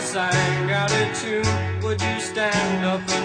sang out a tune, would you stand up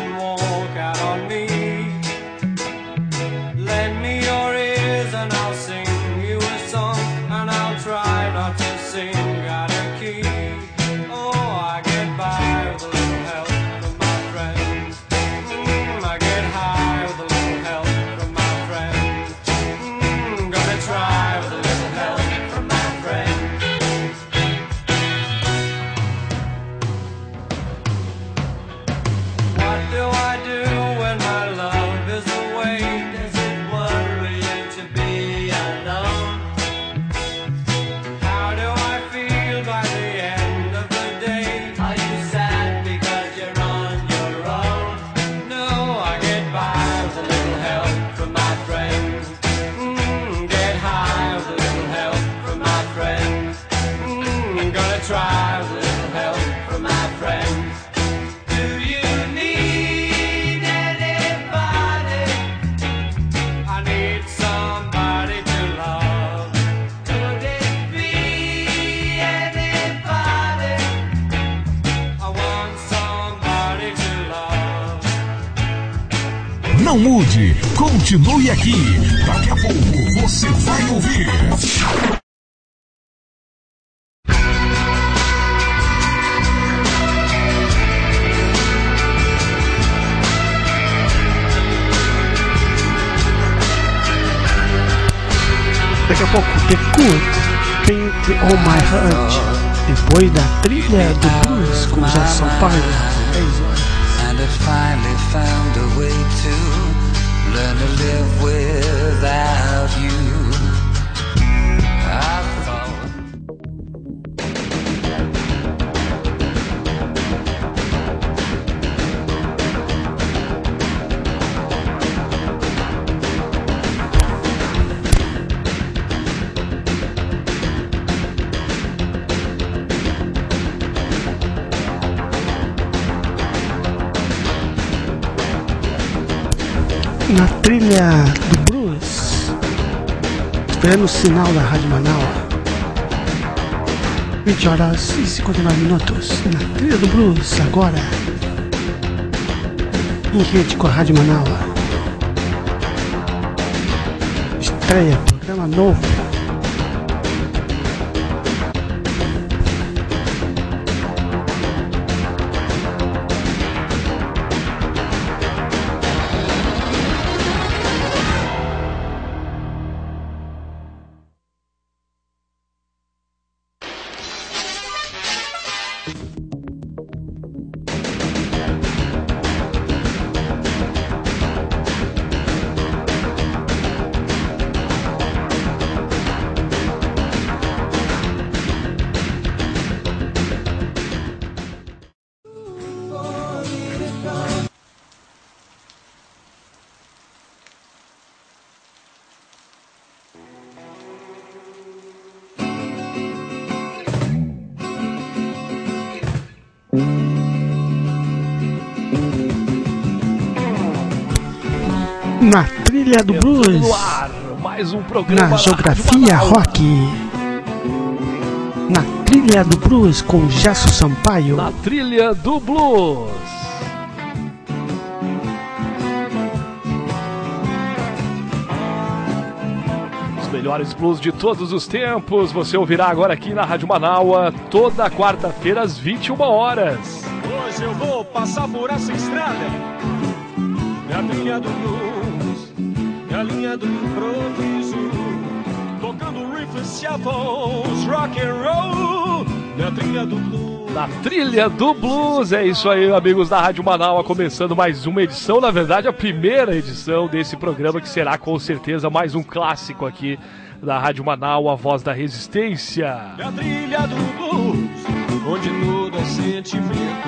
continue aqui. Trilha do blues, esperando o sinal da Rádio Manaus. 20 horas e 59 minutos. Na trilha do blues, agora. Em rede com a Rádio Manaus. Estreia, programa novo. Mais um programa Na geografia rock. Na trilha do blues com Gesso Sampaio. Na trilha do blues. Os melhores blues de todos os tempos. Você ouvirá agora aqui na Rádio Manaua, toda quarta-feira às 21 horas. Hoje eu vou passar por essa estrada Na trilha do blues Na linha do improviso Tocando riffs, shuffles, rock and roll Na trilha do blues Na trilha do blues, é isso aí, amigos da Rádio Manaua, começando mais uma edição, na verdade, a primeira edição desse programa, que será com certeza mais um clássico aqui da Rádio Manaua, a voz da resistência. Na trilha do blues Onde tudo é sentimento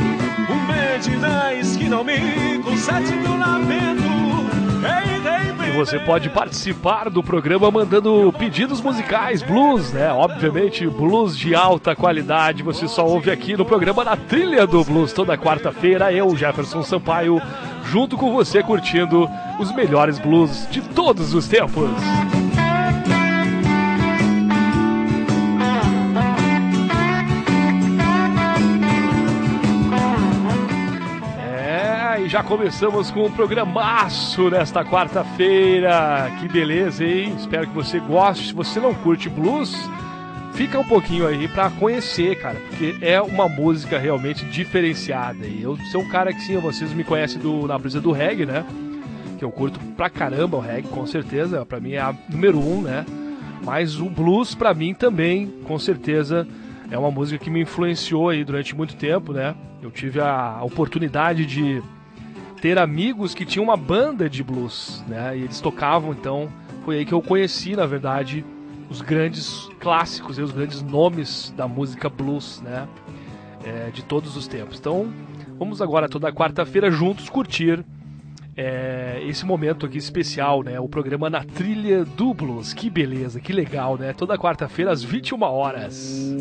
Um beijo na esquina ao mico Sete mil lamento Hey, hey, Você pode participar do programa mandando pedidos musicais, blues, né? Obviamente, blues de alta qualidade. Você só ouve aqui no programa Na Trilha do Blues, toda quarta-feira. Eu, Jefferson Sampaio, junto com você, curtindo os melhores blues de todos os tempos. Já começamos com um programaço nesta quarta-feira. Que beleza, hein? Espero que você goste. Se você não curte blues, fica um pouquinho aí pra conhecer, cara, porque é uma música realmente diferenciada. E eu sou um cara que sim, vocês me conhecem do, na brisa do reggae, né? Que eu curto pra caramba o reggae, com certeza. Pra mim é a número um, né? Mas o blues pra mim também, com certeza, é uma música que me influenciou aí durante muito tempo, né? Eu tive a oportunidade de ter amigos que tinham uma banda de blues, né? E eles tocavam, então foi aí que eu conheci, na verdade, os grandes clássicos e os grandes nomes da música blues, né? É, de todos os tempos. Então, vamos agora toda quarta-feira juntos curtir é, esse momento aqui especial, né? O programa na trilha do blues. Que beleza, que legal, né? Toda quarta-feira às 21 horas.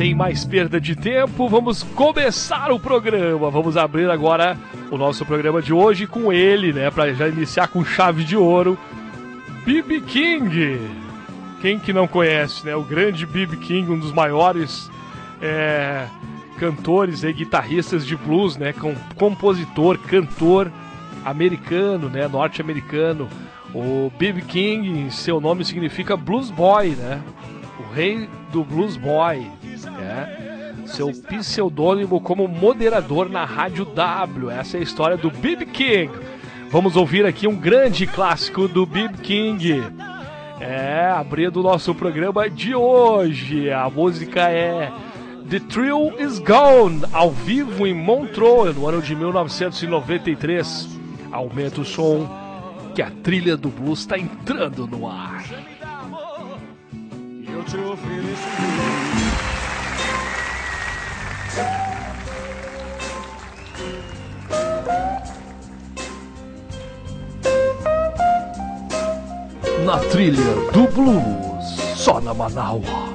Sem mais perda de tempo, vamos começar o programa. Vamos abrir agora o nosso programa de hoje com ele, né? Para já iniciar com chave de ouro, B.B. King. Quem que não conhece, né? O grande B.B. King, um dos maiores é, cantores e guitarristas de blues, né? Com, compositor, cantor americano, né? Norte-americano. O B.B. King, seu nome significa Blues Boy, né? O rei do Blues Boy. É. Seu pseudônimo como moderador na Rádio W. Essa é a história do B.B. King. Vamos ouvir aqui um grande clássico do B.B. King. É, abrindo o nosso programa de hoje. A música é The Thrill Is Gone, ao vivo em Montreux, no ano de 1993. Aumenta o som, que a trilha do blues está entrando no ar. Na trilha do blues, só na Manaua.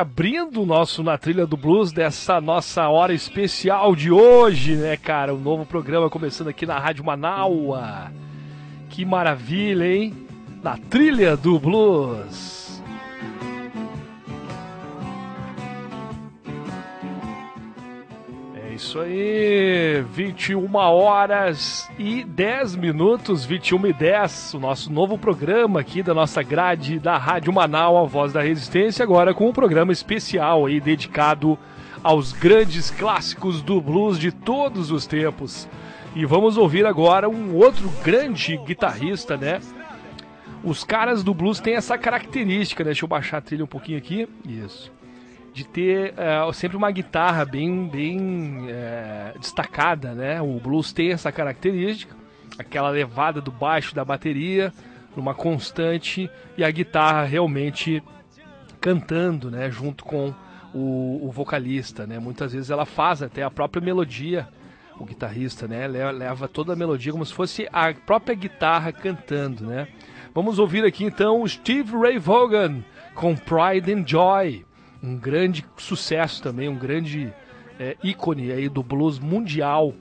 Abrindo o nosso Na Trilha do Blues dessa nossa hora especial de hoje, né, cara? Um novo programa começando aqui na Rádio Manaua. Que maravilha, hein? Na Trilha do Blues. Isso aí, 21 horas e 10 minutos, 21 e 10, o nosso novo programa aqui da nossa grade da Rádio Manaus, a Voz da Resistência, agora com um programa especial aí dedicado aos grandes clássicos do blues de todos os tempos. E vamos ouvir agora um outro grande guitarrista, né? Os caras do blues têm essa característica, né? Deixa eu baixar a trilha um pouquinho aqui. Isso de ter é, sempre uma guitarra bem, bem é, destacada, né? O blues tem essa característica, aquela levada do baixo da bateria, numa constante e a guitarra realmente cantando, né? Junto com o, o vocalista, né? Muitas vezes ela faz até a própria melodia, o guitarrista, né? Leva toda a melodia como se fosse a própria guitarra cantando, né? Vamos ouvir aqui então o Steve Ray Vaughan com Pride and Joy um grande sucesso também, um grande é, ícone aí do blues mundial,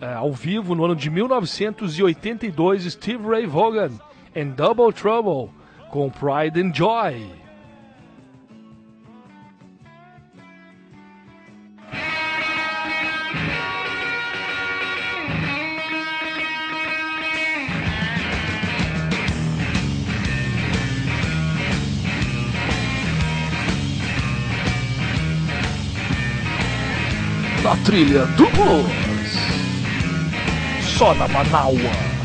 é, ao vivo no ano de 1982, Steve Ray Vaughan and Double Trouble com Pride and Joy. Trilha do blues. Só na Manaua.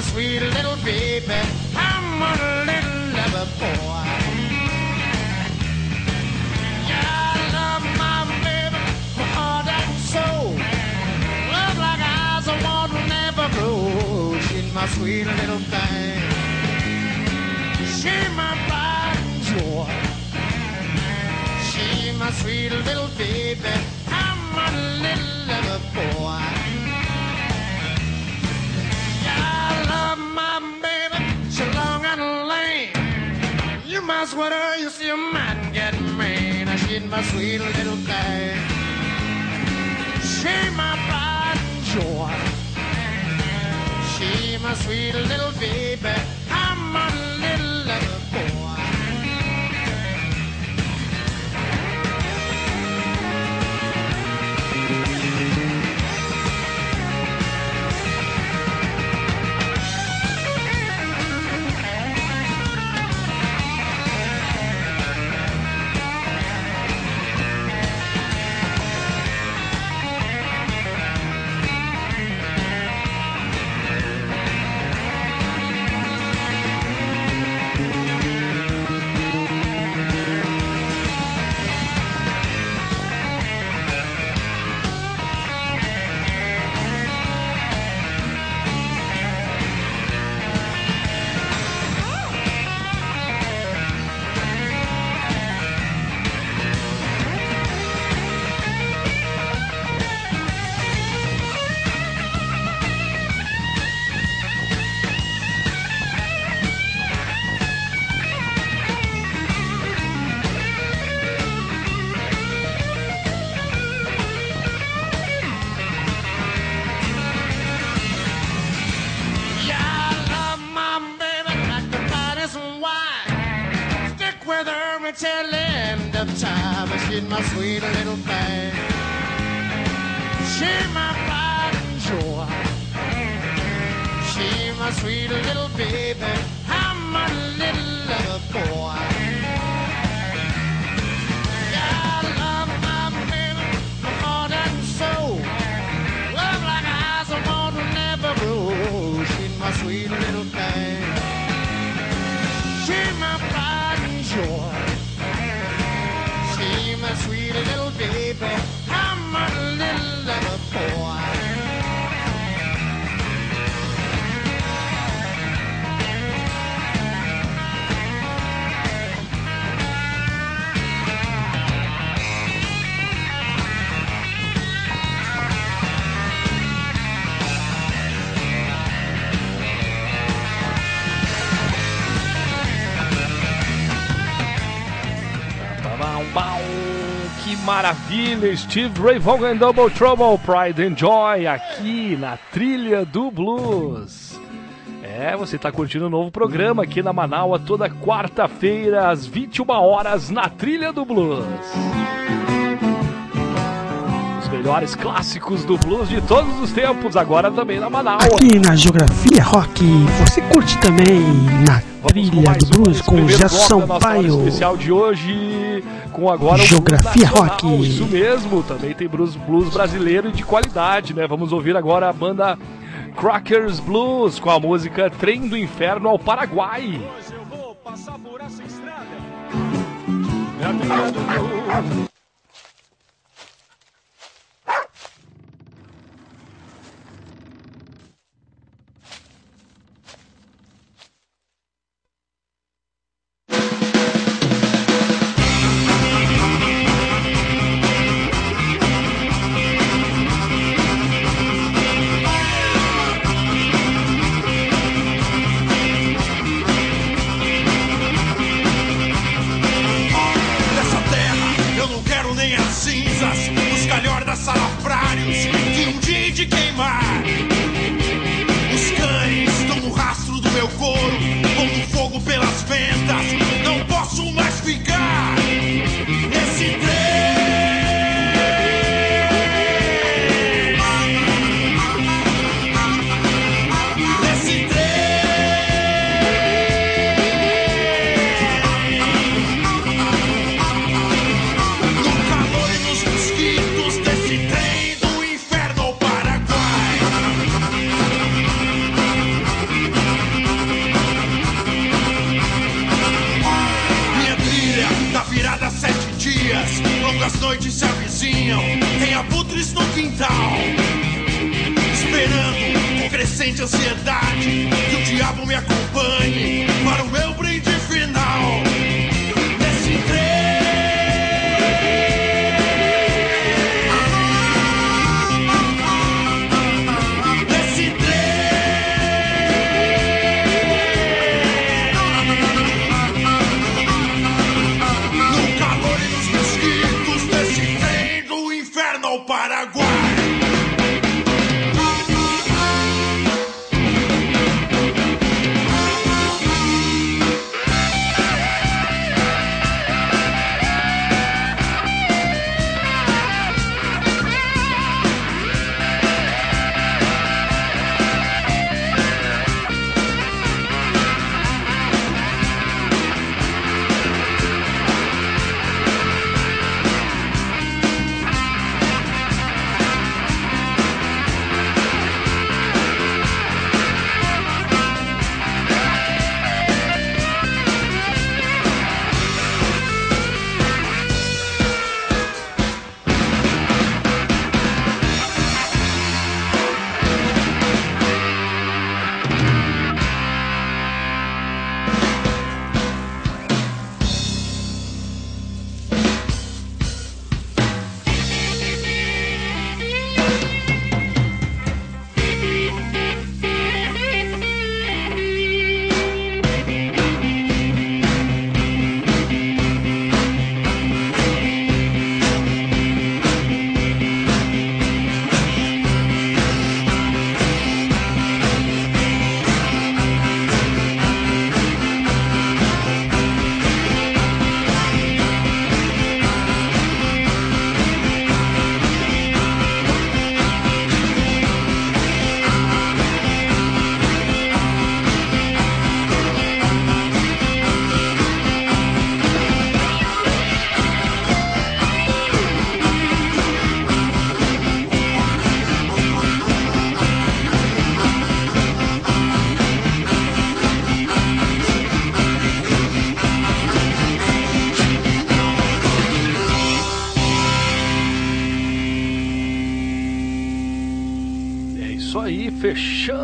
My sweet little baby. I'm a little lover boy. Yeah, I love my baby, heart and soul. Love like never grow. She's my sweet little thing. She's my pride and joy. She's my sweet little baby. I'm a little lover boy. You must with her, you see a man get mean. She's my sweet little thing. She my pride and joy. She my sweet little baby. I'm a maravilha! Steve Ray Vaughan Double Trouble, Pride and Joy, aqui na trilha do blues. É, você está curtindo um novo programa aqui na Manaua toda quarta-feira às 21 horas na trilha do blues. Melhores clássicos do blues de todos os tempos, agora também na Manaua. Aqui na Geografia Rock, você curte também na Vamos trilha do blues com Gerson da nossa hora Paio. especial de hoje, com agora o Geografia Rock. Isso mesmo, também tem blues, blues brasileiro e de qualidade, né? Vamos ouvir agora a banda Crackers Blues com a música Trem do Inferno ao Paraguai. Hoje eu vou passar por essa estrada. Não posso mais ficar Longas noites se avizinham. Tem abutres no quintal. Esperando com crescente ansiedade que o diabo me acompanhe para o meu brinde final.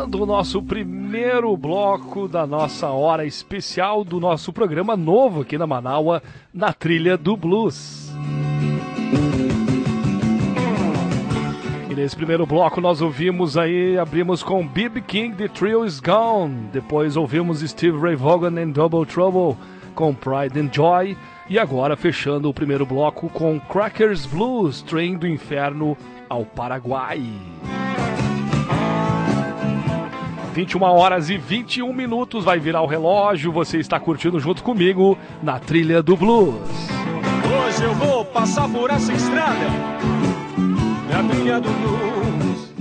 Fechando o nosso primeiro bloco da nossa hora especial do nosso programa novo aqui na Manaua, na trilha do blues. E nesse primeiro bloco nós ouvimos aí, abrimos com B.B. King, The Trio Is Gone. Depois ouvimos Steve Ray Vaughan em Double Trouble com Pride and Joy. E agora fechando o primeiro bloco com Crackers Blues, Trem do Inferno ao Paraguai. 21 horas e 21 minutos vai virar o relógio. Você está curtindo junto comigo na trilha do blues. Hoje eu vou passar por essa estrada. Na trilha do blues.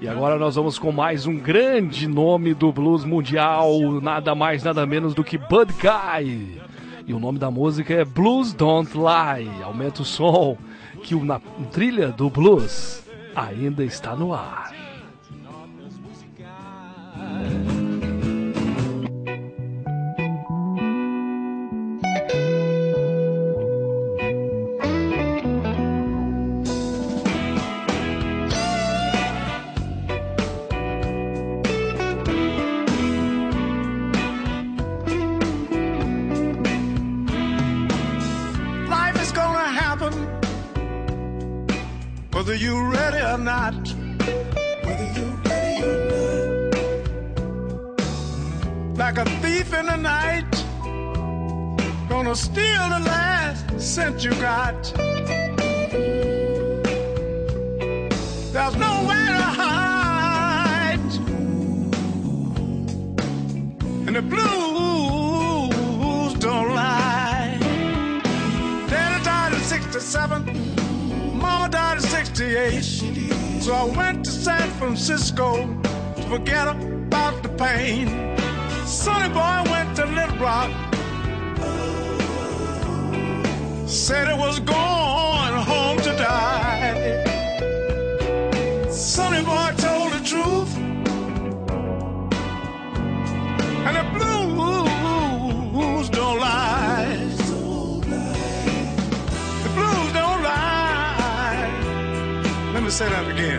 E agora nós vamos com mais um grande nome do blues mundial, nada mais nada menos do que Bud Guy. E o nome da música é Blues Don't Lie. Aumenta o som, que o na trilha do blues ainda está no ar. Thank. Gonna steal the last cent you got. There's nowhere to hide. And the blues don't lie. Daddy died at 67. Mama died at 68. So I went to San Francisco to forget about the pain. Sonny boy went to Little Rock. Said it was going home to die. Sonny boy told the truth. And the blues don't lie. The blues don't lie. Let me say that again.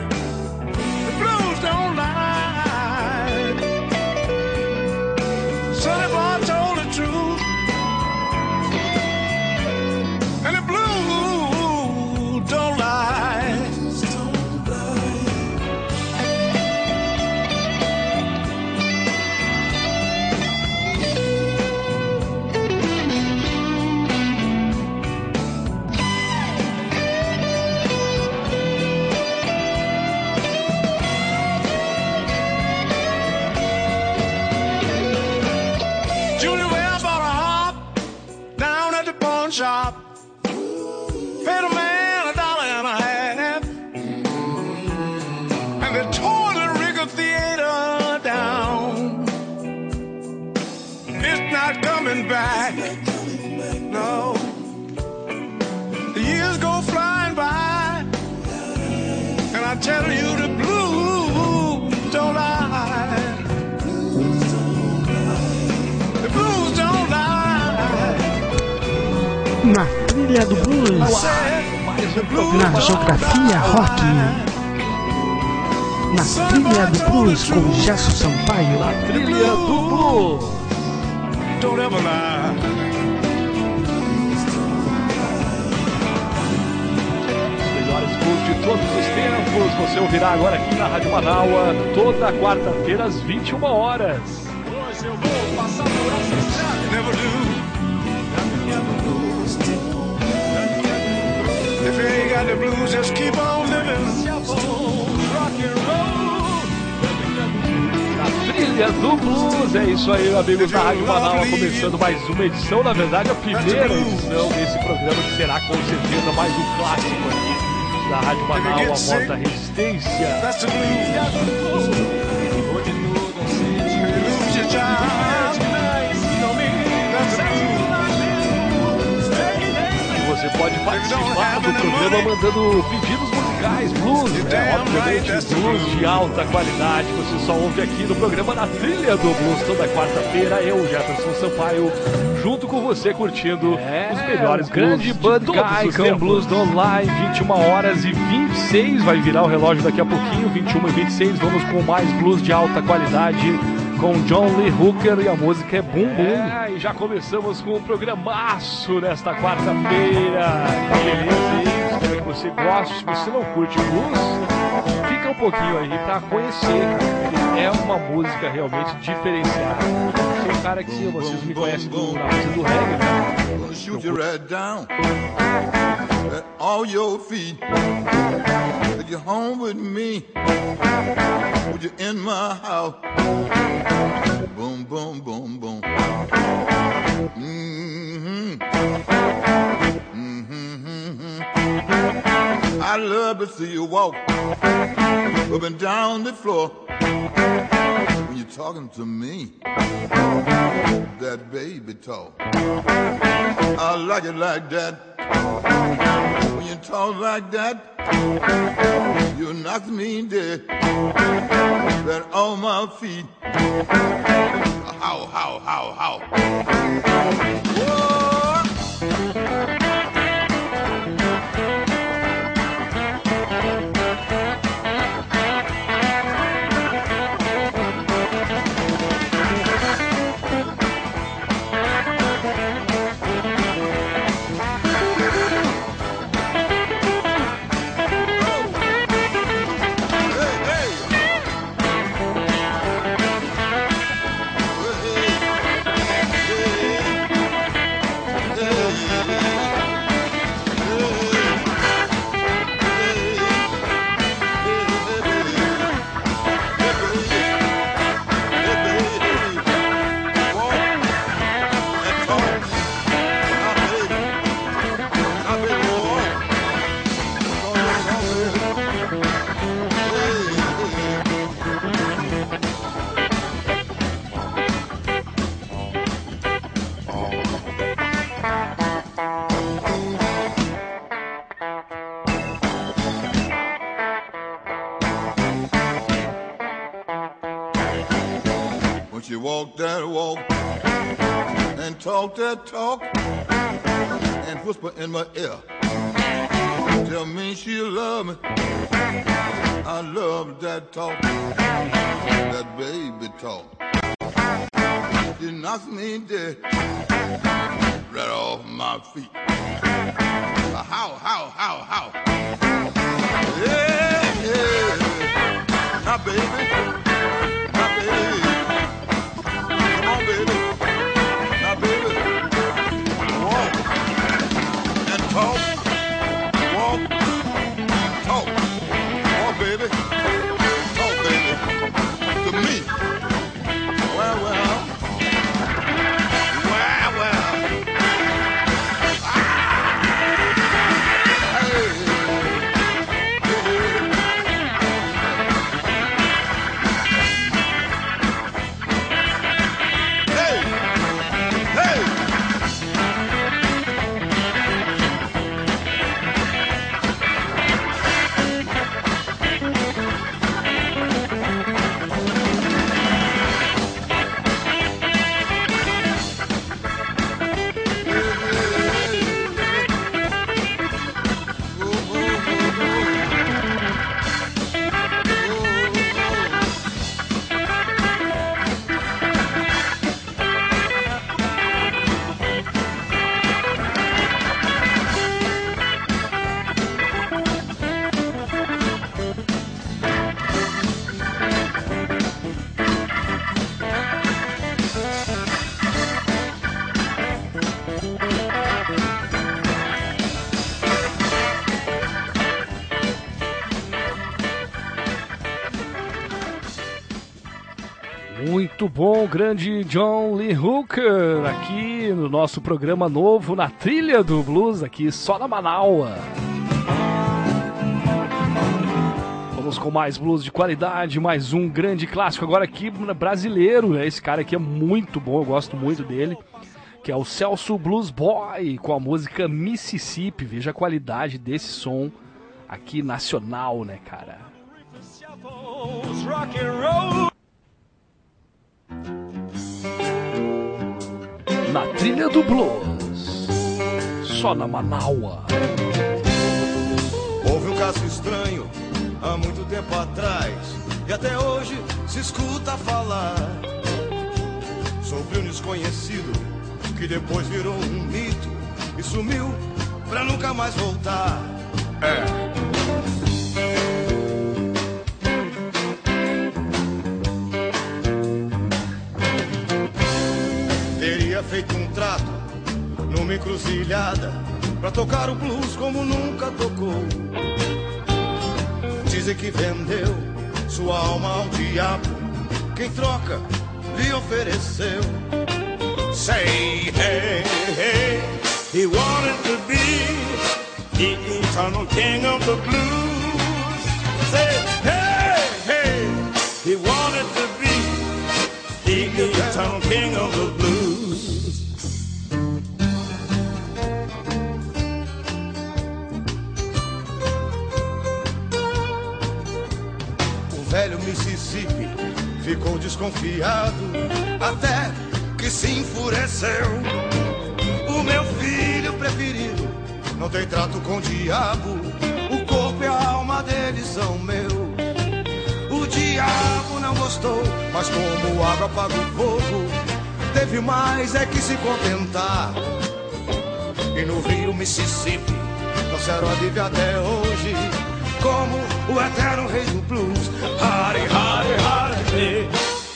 Na trilha do blues, na geografia rock, na trilha do blues com Gerson Sampaio. Trilha do Blues. Don't ever lie. De todos os tempos. Você ouvirá agora aqui na Rádio Manaua, toda quarta-feira às 21 horas. Hoje eu vou passar por essa estrada. Never do. Got the blues, just keep on living. Rock and roll. Na trilha do blues. É isso aí, amigos da Rádio Manaua, começando mais uma edição, na verdade, a primeira edição desse programa que será com certeza mais um clássico aqui da Rádio Manaua, a Morta Resistência. That's the blues. Você pode participar do programa mandando pedidos musicais, blues, né? obviamente blues de alta qualidade. Você só ouve aqui no programa Na Trilha do Blues toda quarta-feira. Eu, Jefferson Sampaio, junto com você curtindo os melhores o grande blues de Bud Guy com. Blues Don't Lie, 21 horas e 26. Vai virar o relógio daqui a pouquinho, 21 e 26. Vamos com mais blues de alta qualidade. Com John Lee Hooker e a música é Boom Boom. É, e já começamos com o programaço nesta quarta-feira. Que? Espero que você goste. Se você não curte blues, fica um pouquinho aí pra conhecer, É uma música realmente diferenciada. Sou um cara que vocês me conhecem do, na música do reggae, né? Shoot you right down at all your feet. Take you home with me. Put you in my house. Boom, boom, boom, boom. Mm-hmm. I love to see you walk up and down the floor when you're talking to me. That baby talk. I like it like that. When you talk like that, you knock me dead. Right on my feet. How, how, how, how. Whoa. That talk and whisper in my ear. Tell me she love me. I love that talk, Bom, grande John Lee Hooker, aqui no nosso programa novo, na trilha do blues, aqui só na Manaua. Vamos com mais blues de qualidade, mais um grande clássico agora aqui brasileiro, né? Esse cara aqui é muito bom, eu gosto muito dele, que é o Celso Blues Boy, com a música Mississippi. Veja a qualidade desse som aqui nacional, né, cara? Rock and roll. Na trilha do blues, só na Manaua. Houve um caso estranho há muito tempo atrás e até hoje se escuta falar sobre um desconhecido que depois virou um mito e sumiu pra nunca mais voltar. Teria feito um trato numa encruzilhada pra tocar o blues como nunca tocou. Dizem que vendeu sua alma ao diabo. Quem troca lhe ofereceu. Say hey, hey, he wanted to be the eternal king of the blues. Say hey, hey, he wanted to be the eternal king of the blues. Ficou desconfiado até que se enfureceu. O meu filho preferido não tem trato com o diabo. O corpo e a alma dele são meu. O diabo não gostou, mas como água apaga o fogo, teve mais é que se contentar. E no rio Mississippi trouxeram a vive até hoje como o eterno rei do blues. Hardy, hardy, hardy, hey,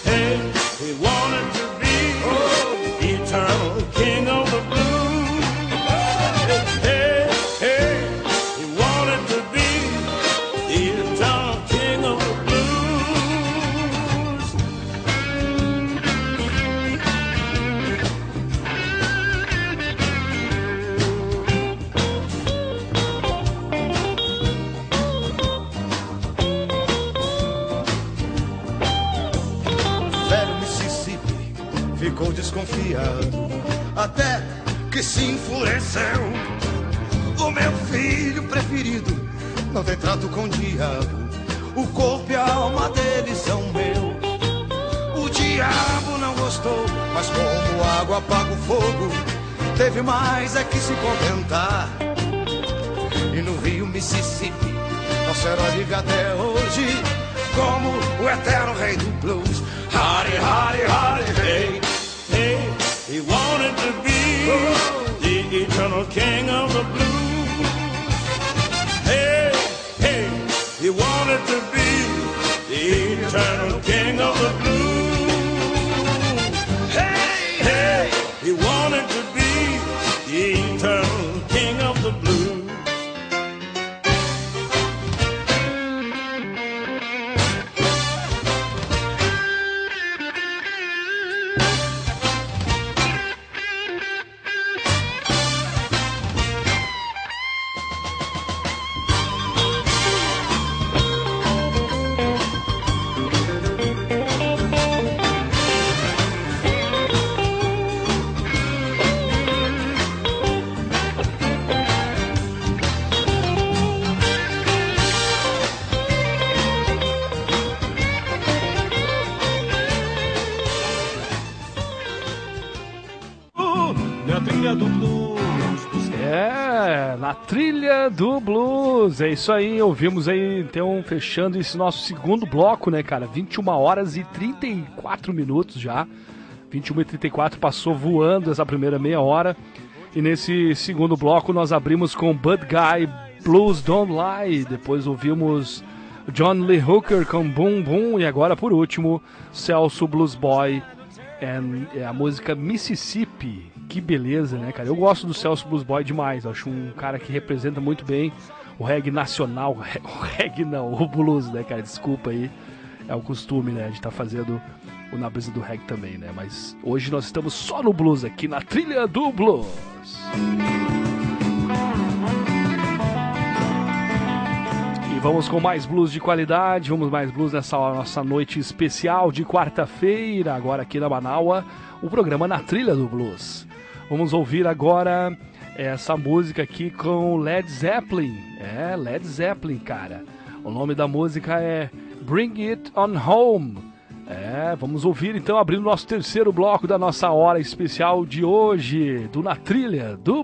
hey, he wanted to be the eternal king of the blues. Desconfiado até que se enfureceu. O meu filho preferido não tem trato com o diabo. O corpo e a alma dele são meu. O diabo não Mas como água apaga o fogo, teve mais é que se contentar. E no rio Mississippi, nosso herói vive até hoje como o eterno rei do blues. Hardy, hardy, hardy, hey. Hey, he wanted to be the eternal king of the blues. Hey, hey, he wanted to be the eternal king of the blues. Hey, hey, he wanted É isso aí, ouvimos aí, então, fechando esse nosso segundo bloco, né, cara? 21 horas e 34 minutos já. 21 e 34 passou voando essa primeira meia hora. E nesse segundo bloco nós abrimos com Bud Guy Blues Don't Lie. Depois ouvimos John Lee Hooker com Boom Boom. E agora, por último, Celso Blues Boy. é a música Mississippi. Que beleza, né, cara? Eu gosto do Celso Blues Boy demais. Acho um cara que representa muito bem o reggae nacional. O reggae não, o blues, né, cara? Desculpa aí. É o costume, né, de estar fazendo o na brisa do reggae também, né? Mas hoje nós estamos só no blues aqui, na trilha do blues. E vamos com mais blues de qualidade, vamos mais blues nessa nossa noite especial de quarta-feira, agora aqui na Manaua, o programa Na Trilha do Blues. Vamos ouvir agora essa música aqui com Led Zeppelin. É, Led Zeppelin, cara. O nome da música é Bring It On Home. É, vamos ouvir então, abrindo nosso terceiro bloco da nossa hora especial de hoje, do Na Trilha do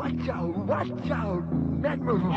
Watch out, watch out, Magnum.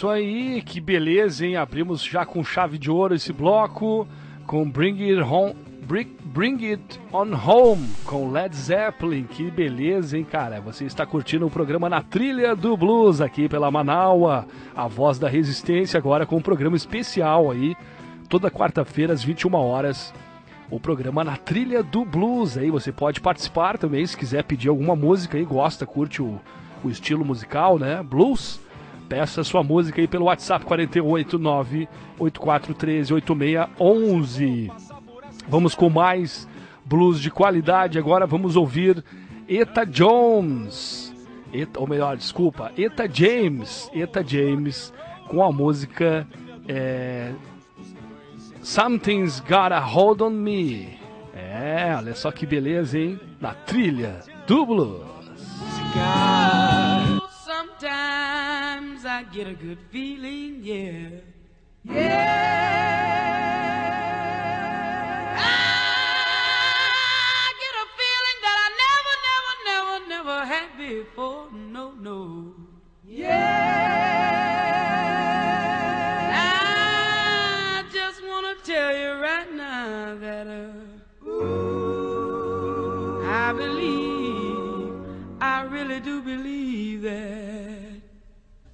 Isso aí, que beleza, hein? Abrimos já com chave de ouro esse bloco com Bring It Home, Bring, Bring It On Home com Led Zeppelin. Que beleza, hein, cara? Você está curtindo o programa na trilha do blues aqui pela Manaua, a voz da resistência agora com um programa especial aí, toda quarta-feira às 21 horas. O programa na trilha do blues aí, você pode participar também se quiser pedir alguma música aí, gosta, curte o, o estilo musical, né? Blues. Peça sua música aí pelo WhatsApp 489-8413-8611. Vamos com mais blues de qualidade. Agora vamos ouvir Eta Jones. Eta, ou melhor, desculpa, Eta James. Eta James com a música é, Something's Got a Hold on Me. É, olha só que beleza, hein? Na trilha do blues. Sometimes I get a good feeling, yeah. Yeah. I get a feeling that I never, never, never, never had before. No, no. Yeah.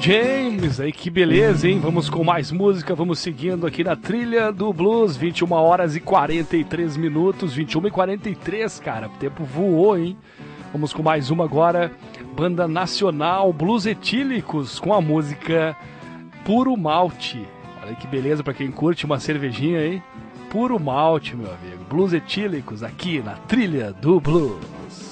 James, aí que beleza, hein? Vamos com mais música, vamos seguindo aqui na trilha do blues, 21 horas e 43 minutos, 21 e 43, cara, o tempo voou, hein? Vamos com mais uma agora, banda nacional, Blues Etílicos, com a música Puro Malte. Olha que beleza pra quem curte uma cervejinha aí. Puro Malte, meu amigo. Blues Etílicos aqui na trilha do blues.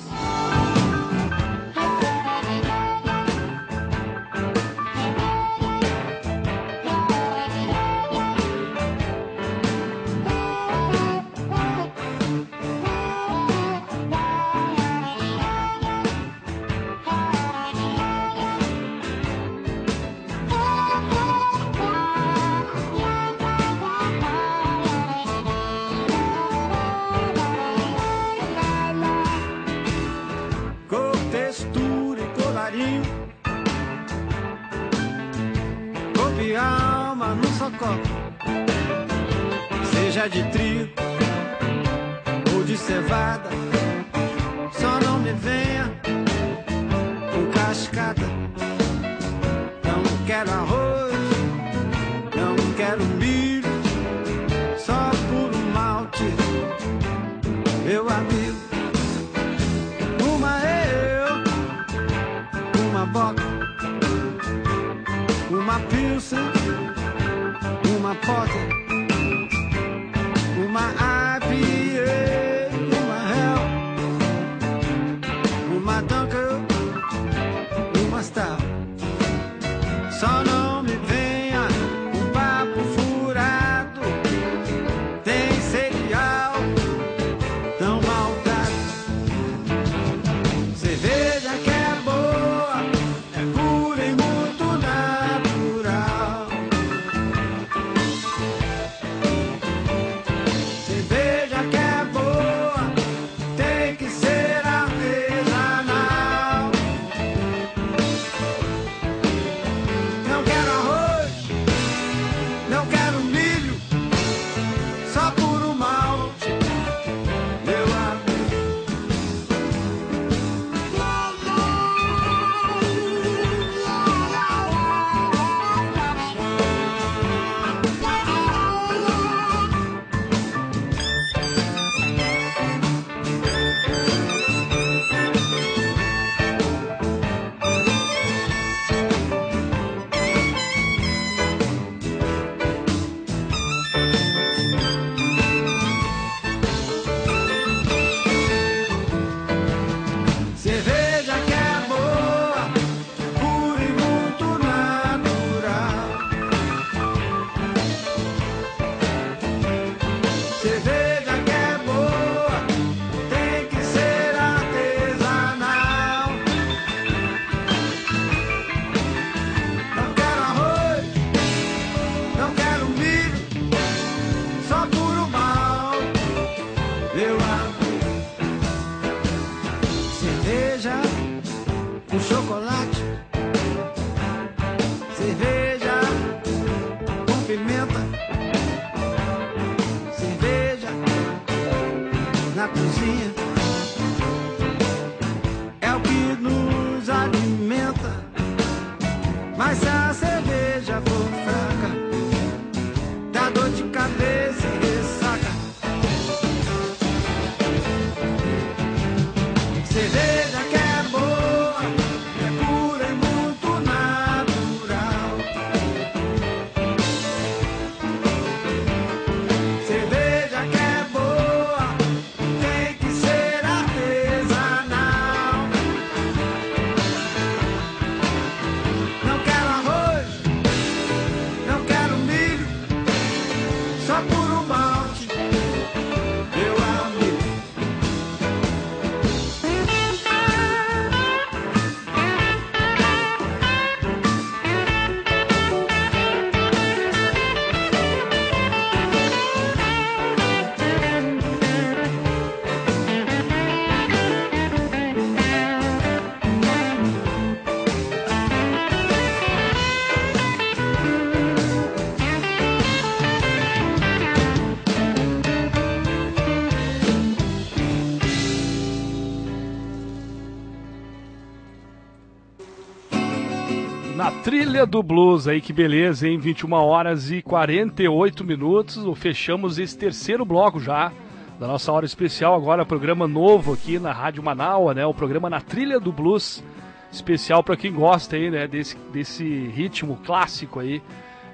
Trilha do blues aí, que beleza, hein? 21 horas e 48 minutos. Fechamos esse terceiro bloco já da nossa hora especial. Agora, programa novo aqui na Rádio Manaua, né? O programa Na Trilha do Blues. Especial para quem gosta aí, né? Desse, desse ritmo clássico aí.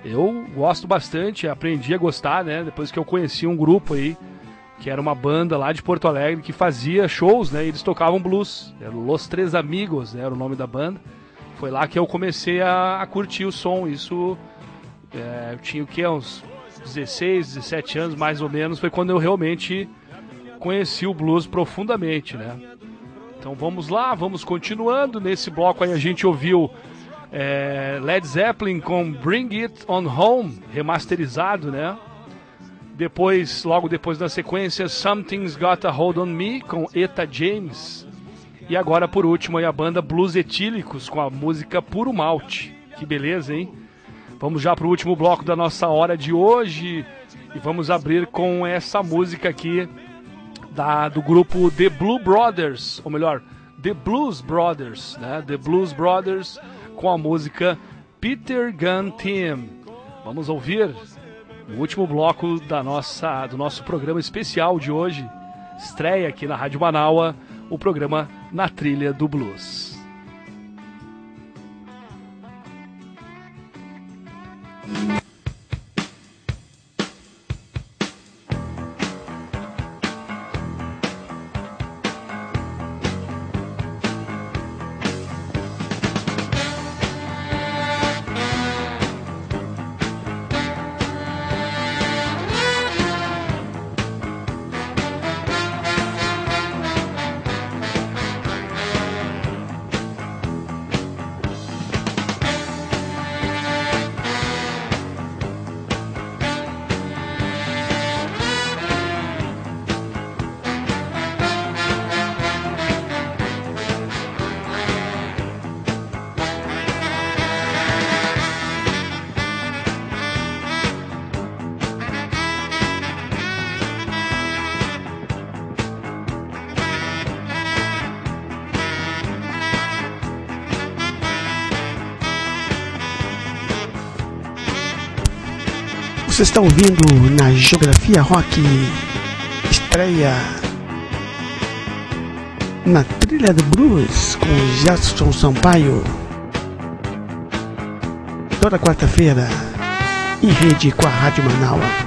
Eu gosto bastante, aprendi a gostar, né? Depois que eu conheci um grupo aí, que era uma banda lá de Porto Alegre que fazia shows, né? E eles tocavam blues. Era Los Três Amigos, né? Era o nome da banda. Foi lá que eu comecei a, a curtir o som. Isso é, eu tinha o que? Uns 16, 17 anos mais ou menos. Foi quando eu realmente conheci o blues profundamente, né? Então vamos lá, vamos continuando. Nesse bloco aí a gente ouviu é, Led Zeppelin com Bring It On Home, remasterizado, né? Depois, logo depois da sequência, Something's Got a Hold on Me com Eta James. E agora, por último, a banda Blues Etílicos com a música Puro Malte. Que beleza, hein? Vamos já para o último bloco da nossa hora de hoje e vamos abrir com essa música aqui da, do grupo The Blue Brothers, ou melhor, The Blues Brothers, né? The Blues Brothers com a música Peter Gunn Team. Vamos ouvir o último bloco da nossa, do nosso programa especial de hoje. Estreia aqui na Rádio Manaua, o programa Na Trilha do Blues. Está ouvindo na Geografia Rock estreia na trilha do blues com Gerson Sampaio toda quarta-feira em rede com a Rádio Manaus.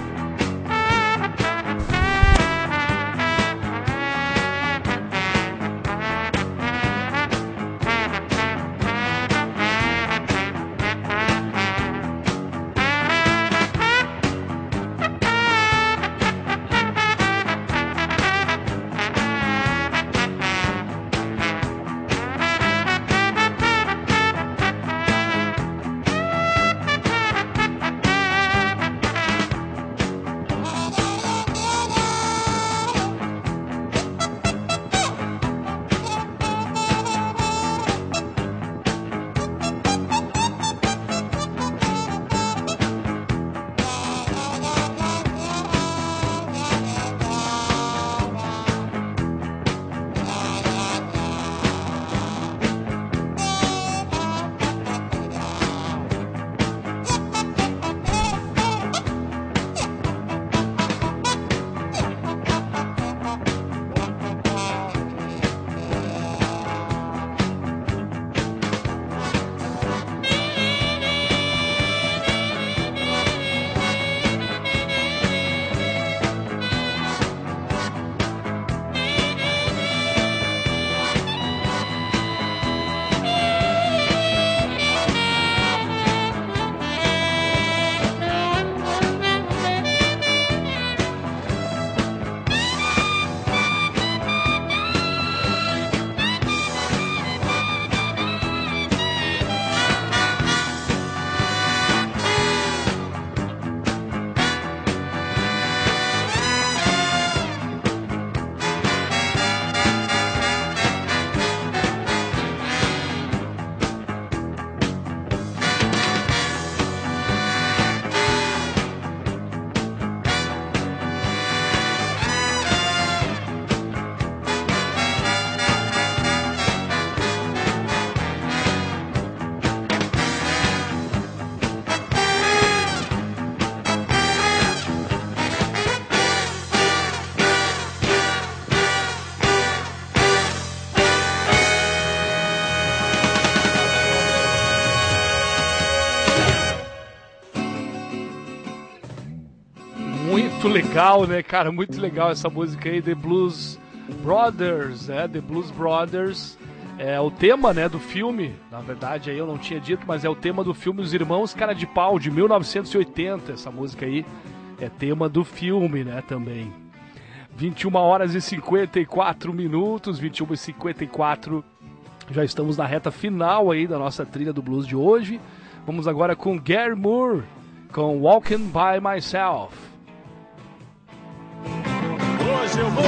Legal, né, cara? Muito legal essa música aí, The Blues Brothers, né? The Blues Brothers. É o tema, né, do filme. Na verdade, aí eu não tinha dito, mas é o tema do filme Os Irmãos Cara de Pau, de 1980. Essa música aí é tema do filme, né, também. 21 horas e 54 minutos, 21 e 54. Já estamos na reta final aí da nossa trilha do blues de hoje. Vamos agora com Gary Moore, com Walking By Myself seu gol.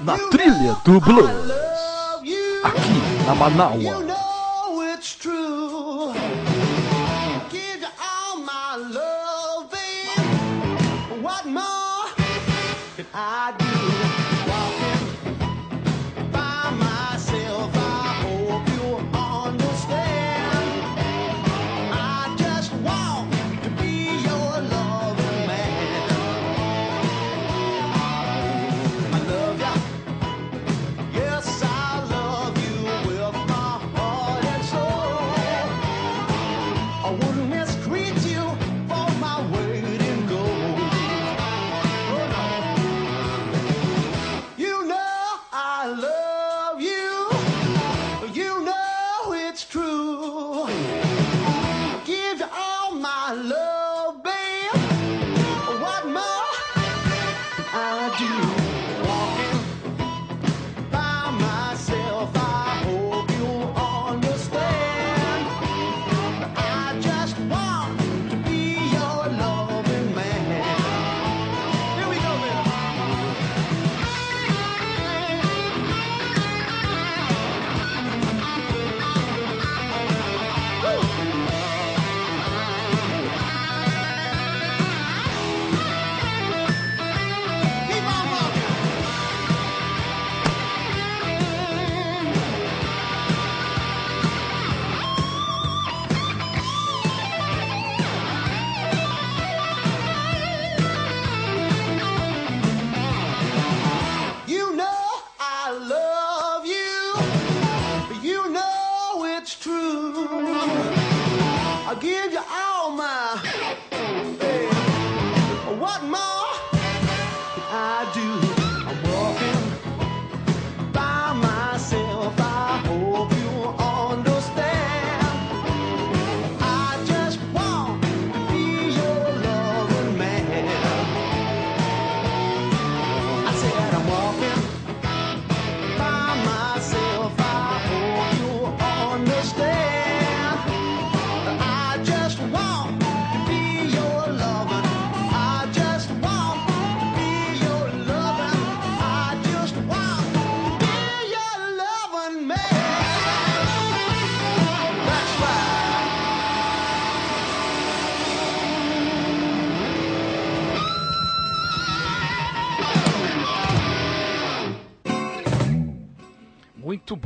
Na trilha do Blues, aqui na Manaus.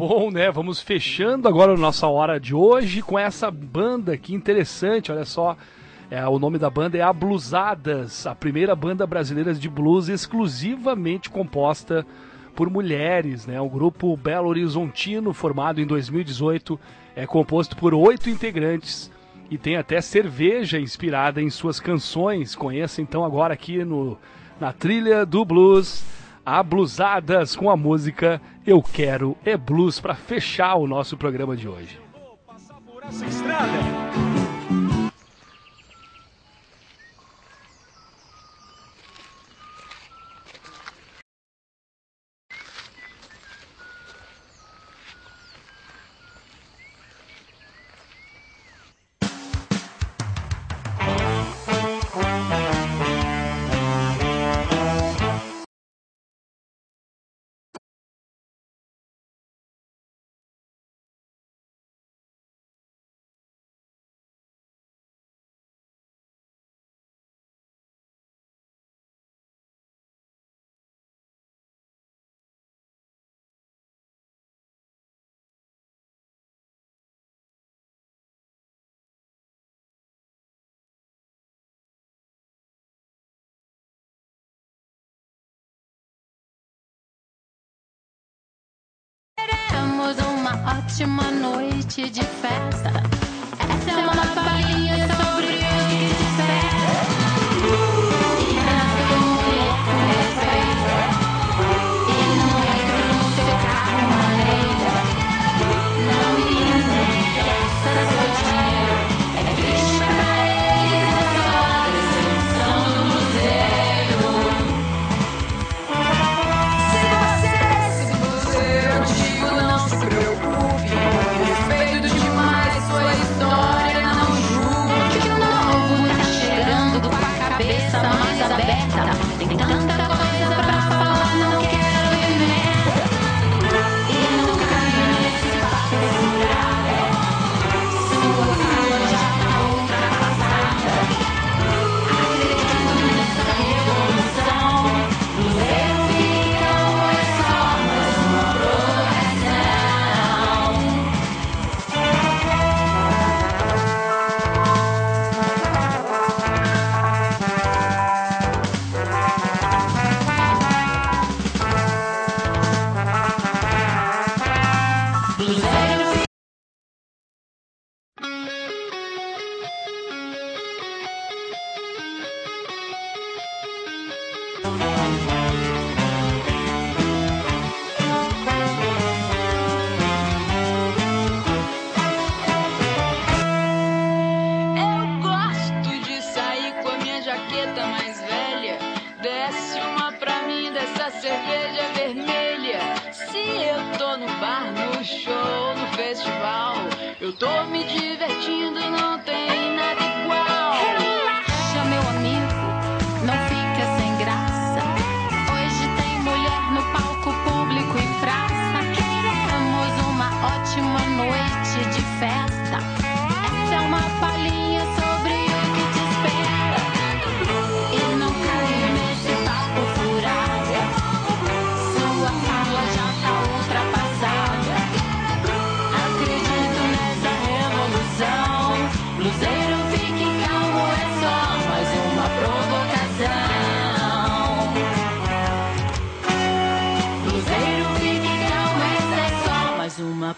bom, né? Vamos fechando agora a nossa hora de hoje com essa banda que interessante, olha só. É, o nome da banda é Ablusadas, a primeira banda brasileira de blues exclusivamente composta por mulheres, né? O grupo Belo Horizontino, formado em 2018, é composto por oito integrantes e tem até cerveja inspirada em suas canções. Conheça então agora aqui no na trilha do blues, Ablusadas com a música eu Quero é Blues para fechar o nosso programa de hoje. ótima noite de festa.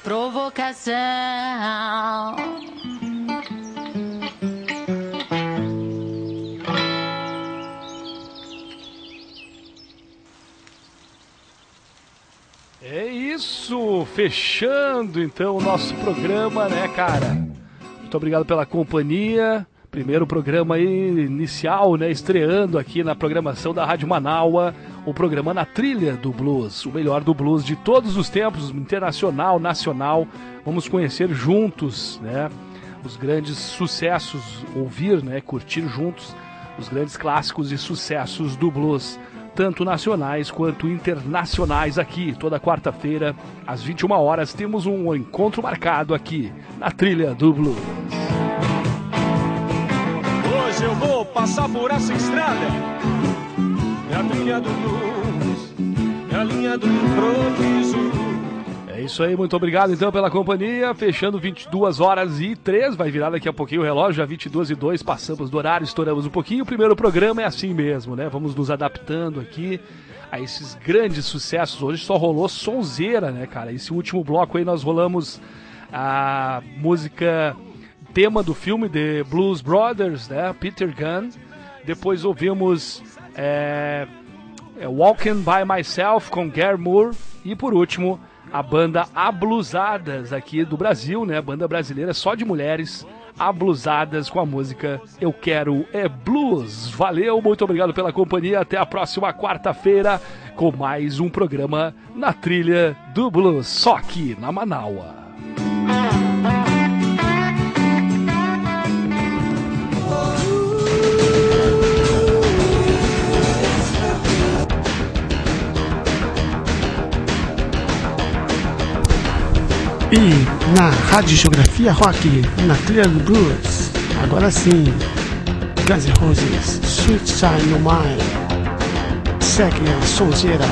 Provocação. É isso, fechando então o nosso programa, né, cara? Muito obrigado pela companhia. Primeiro programa inicial, né, estreando aqui na programação da Rádio Manaua, o programa na trilha do blues, o melhor do blues de todos os tempos, internacional, nacional. Vamos conhecer juntos, né, os grandes sucessos, ouvir, né, curtir juntos os grandes clássicos e sucessos do blues tanto nacionais quanto internacionais aqui. Toda quarta-feira, às 21 horas, temos um encontro marcado aqui na trilha do Blues. Hoje eu vou passar por essa estrada. Do é a linha do improviso. É isso aí, muito obrigado então pela companhia. Fechando 22 horas e 3, vai virar daqui a pouquinho o relógio, já 22 e 2, passamos do horário, estouramos um pouquinho. O primeiro programa é assim mesmo, né? Vamos nos adaptando aqui a esses grandes sucessos. Hoje só rolou sonzeira, né, cara? Esse último bloco aí nós rolamos a música tema do filme The Blues Brothers, né? Peter Gunn. Depois ouvimos é, é, Walking by Myself com Gary Moore. E por último, a banda Ablusadas aqui do Brasil, né? Banda brasileira só de mulheres. Ablusadas com a música Eu Quero é Blues. Valeu, muito obrigado pela companhia. Até a próxima quarta-feira com mais um programa na trilha do blues, só aqui na Manaua. E na Rádio Geografia Rock, na trilha do blues, agora sim, Guns N' Roses, Sweet Child No Mind, segue a sonzeira